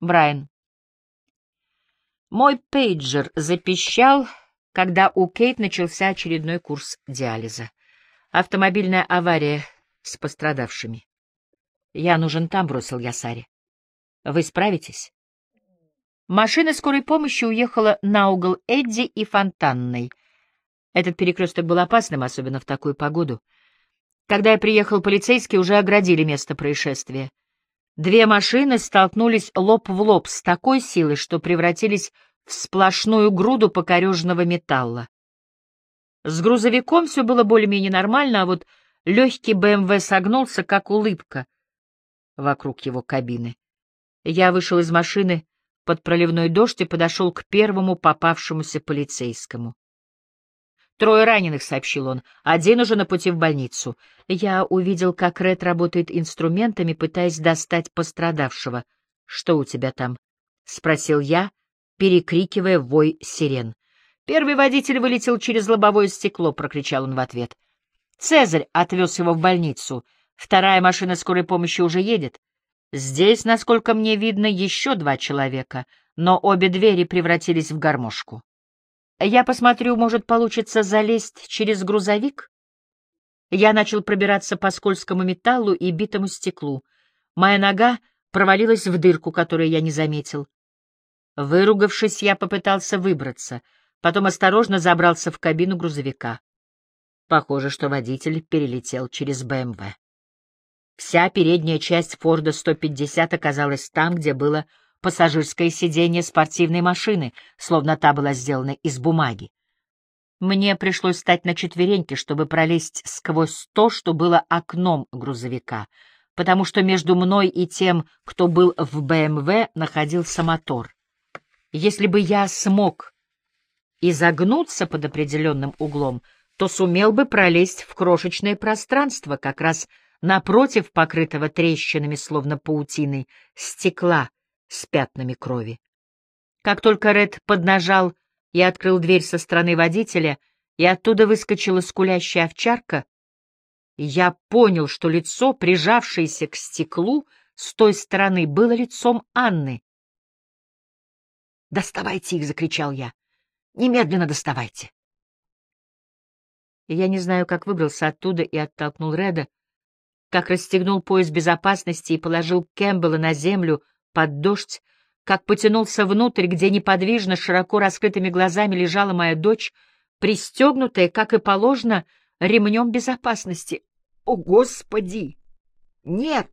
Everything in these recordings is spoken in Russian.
Брайан. Мой пейджер запищал, когда у Кейт начался очередной курс диализа. Автомобильная авария с пострадавшими. «Я нужен там», — бросил я Саре. «Вы справитесь?» Машина скорой помощи уехала на угол Эдди и Фонтанной. Этот перекресток был опасным, особенно в такую погоду. Когда я приехал, полицейские уже оградили место происшествия. Две машины столкнулись лоб в лоб с такой силой, что превратились в сплошную груду покореженного металла. С грузовиком все было более-менее нормально, а вот легкий БМВ согнулся, как улыбка вокруг его кабины. Я вышел из машины под проливной дождь и подошел к первому попавшемуся полицейскому. «Трое раненых», — сообщил он, — «один уже на пути в больницу». Я увидел, как Ред работает инструментами, пытаясь достать пострадавшего. «Что у тебя там?» — спросил я, перекрикивая вой сирен. «Первый водитель вылетел через лобовое стекло», — прокричал он в ответ. «Цезарь отвез его в больницу. Вторая машина скорой помощи уже едет. Здесь, насколько мне видно, еще два человека, но обе двери превратились в гармошку». Я посмотрю, может, получится залезть через грузовик? Я начал пробираться по скользкому металлу и битому стеклу. Моя нога провалилась в дырку, которую я не заметил. Выругавшись, я попытался выбраться, потом осторожно забрался в кабину грузовика. Похоже, что водитель перелетел через БМВ. Вся передняя часть Форда 150 оказалась там, где было пассажирское сиденье спортивной машины, словно та была сделана из бумаги. Мне пришлось встать на четвереньки, чтобы пролезть сквозь то, что было окном грузовика, потому что между мной и тем, кто был в БМВ, находился мотор. Если бы я смог изогнуться под определенным углом, то сумел бы пролезть в крошечное пространство, как раз напротив покрытого трещинами, словно паутиной, стекла, с пятнами крови. Как только Ред поднажал и открыл дверь со стороны водителя, и оттуда выскочила скулящая овчарка, я понял, что лицо, прижавшееся к стеклу, с той стороны было лицом Анны. «Доставайте их!» — закричал я. «Немедленно доставайте!» Я не знаю, как выбрался оттуда и оттолкнул Реда, как расстегнул пояс безопасности и положил Кэмпбелла на землю — под дождь, как потянулся внутрь, где неподвижно, широко раскрытыми глазами лежала моя дочь, пристегнутая, как и положено, ремнем безопасности. О, Господи! Нет!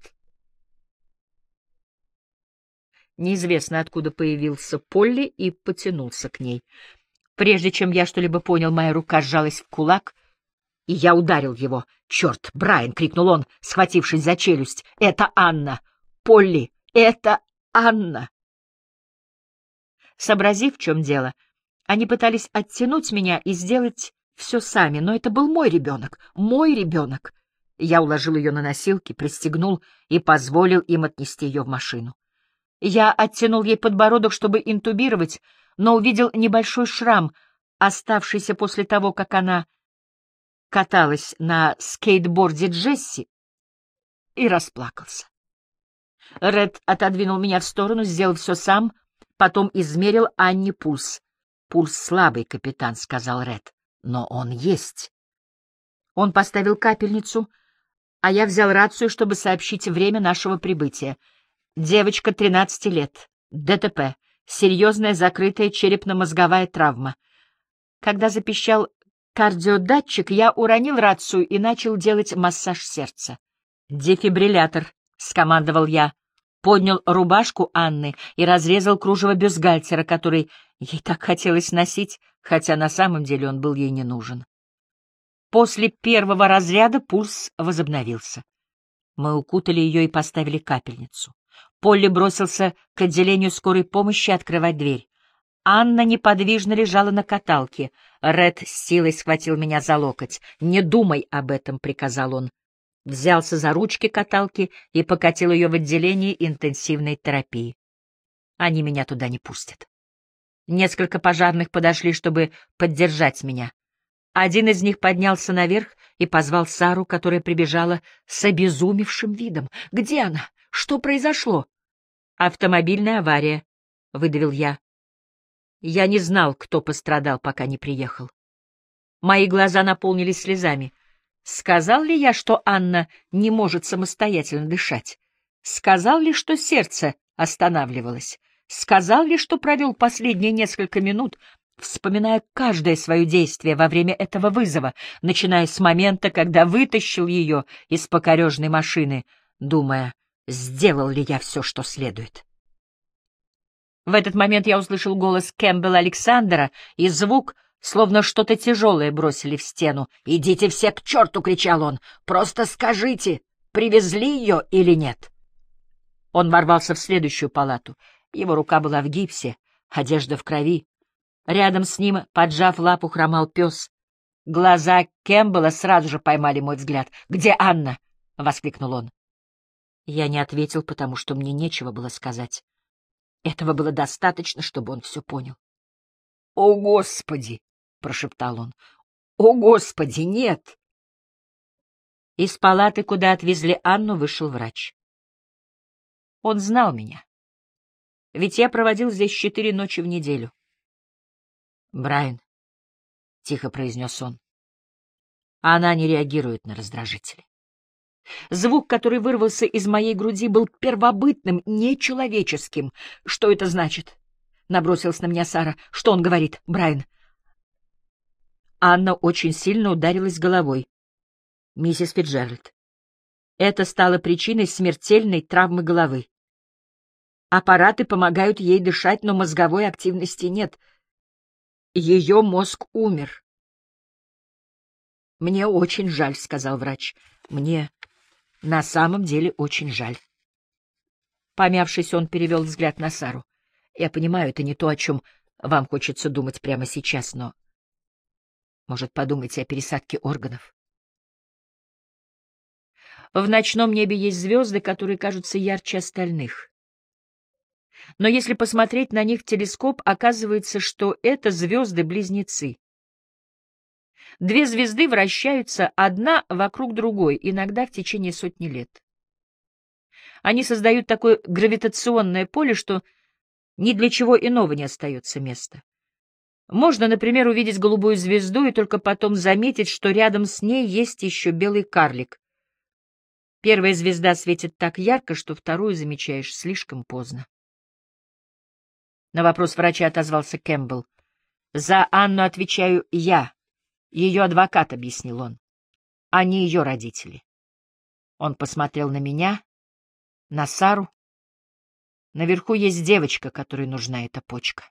Неизвестно, откуда появился Полли и потянулся к ней. Прежде чем я что-либо понял, моя рука сжалась в кулак, и я ударил его. «Черт, Брайан!» — крикнул он, схватившись за челюсть. «Это Анна! Полли! Это Анна. Сообразив, в чем дело, они пытались оттянуть меня и сделать все сами, но это был мой ребенок, мой ребенок. Я уложил ее на носилки, пристегнул и позволил им отнести ее в машину. Я оттянул ей подбородок, чтобы интубировать, но увидел небольшой шрам, оставшийся после того, как она каталась на скейтборде Джесси, и расплакался. Ред отодвинул меня в сторону, сделал все сам, потом измерил Анне пульс. «Пульс слабый, капитан», — сказал Ред, — «но он есть». Он поставил капельницу, а я взял рацию, чтобы сообщить время нашего прибытия. Девочка, 13 лет, ДТП, серьезная закрытая черепно-мозговая травма. Когда запищал кардиодатчик, я уронил рацию и начал делать массаж сердца. «Дефибриллятор», — скомандовал я поднял рубашку Анны и разрезал кружево бюстгальтера, который ей так хотелось носить, хотя на самом деле он был ей не нужен. После первого разряда пульс возобновился. Мы укутали ее и поставили капельницу. Полли бросился к отделению скорой помощи открывать дверь. Анна неподвижно лежала на каталке. Ред с силой схватил меня за локоть. «Не думай об этом», — приказал он взялся за ручки каталки и покатил ее в отделение интенсивной терапии. Они меня туда не пустят. Несколько пожарных подошли, чтобы поддержать меня. Один из них поднялся наверх и позвал Сару, которая прибежала с обезумевшим видом. «Где она? Что произошло?» Автомобильная авария, — выдавил я. Я не знал, кто пострадал, пока не приехал. Мои глаза наполнились слезами. Сказал ли я, что Анна не может самостоятельно дышать? Сказал ли, что сердце останавливалось? Сказал ли, что провел последние несколько минут, вспоминая каждое свое действие во время этого вызова, начиная с момента, когда вытащил ее из покорежной машины, думая, сделал ли я все, что следует? В этот момент я услышал голос Кэмпбелла Александра и звук, словно что-то тяжелое бросили в стену. «Идите все к черту!» — кричал он. «Просто скажите, привезли ее или нет?» Он ворвался в следующую палату. Его рука была в гипсе, одежда в крови. Рядом с ним, поджав лапу, хромал пес. Глаза Кэмпбелла сразу же поймали мой взгляд. «Где Анна?» — воскликнул он. Я не ответил, потому что мне нечего было сказать. Этого было достаточно, чтобы он все понял. — О, Господи! — прошептал он. — О, Господи, нет! Из палаты, куда отвезли Анну, вышел врач. Он знал меня. Ведь я проводил здесь четыре ночи в неделю. — Брайан, — тихо произнес он, — она не реагирует на раздражители. Звук, который вырвался из моей груди, был первобытным, нечеловеческим. Что это значит? Набросилась на меня Сара. Что он говорит, Брайан? Анна очень сильно ударилась головой. Миссис Фиджеральд. Это стало причиной смертельной травмы головы. Аппараты помогают ей дышать, но мозговой активности нет. Ее мозг умер. «Мне очень жаль», — сказал врач. «Мне на самом деле очень жаль. Помявшись, он перевел взгляд на Сару. Я понимаю, это не то, о чем вам хочется думать прямо сейчас, но... Может, подумайте о пересадке органов? В ночном небе есть звезды, которые кажутся ярче остальных. Но если посмотреть на них в телескоп, оказывается, что это звезды-близнецы. Две звезды вращаются одна вокруг другой, иногда в течение сотни лет. Они создают такое гравитационное поле, что ни для чего иного не остается места. Можно, например, увидеть голубую звезду и только потом заметить, что рядом с ней есть еще белый карлик. Первая звезда светит так ярко, что вторую замечаешь слишком поздно. На вопрос врача отозвался Кэмпбелл. «За Анну отвечаю я. Ее адвокат, — объяснил он, — а не ее родители. Он посмотрел на меня, на Сару. Наверху есть девочка, которой нужна эта почка.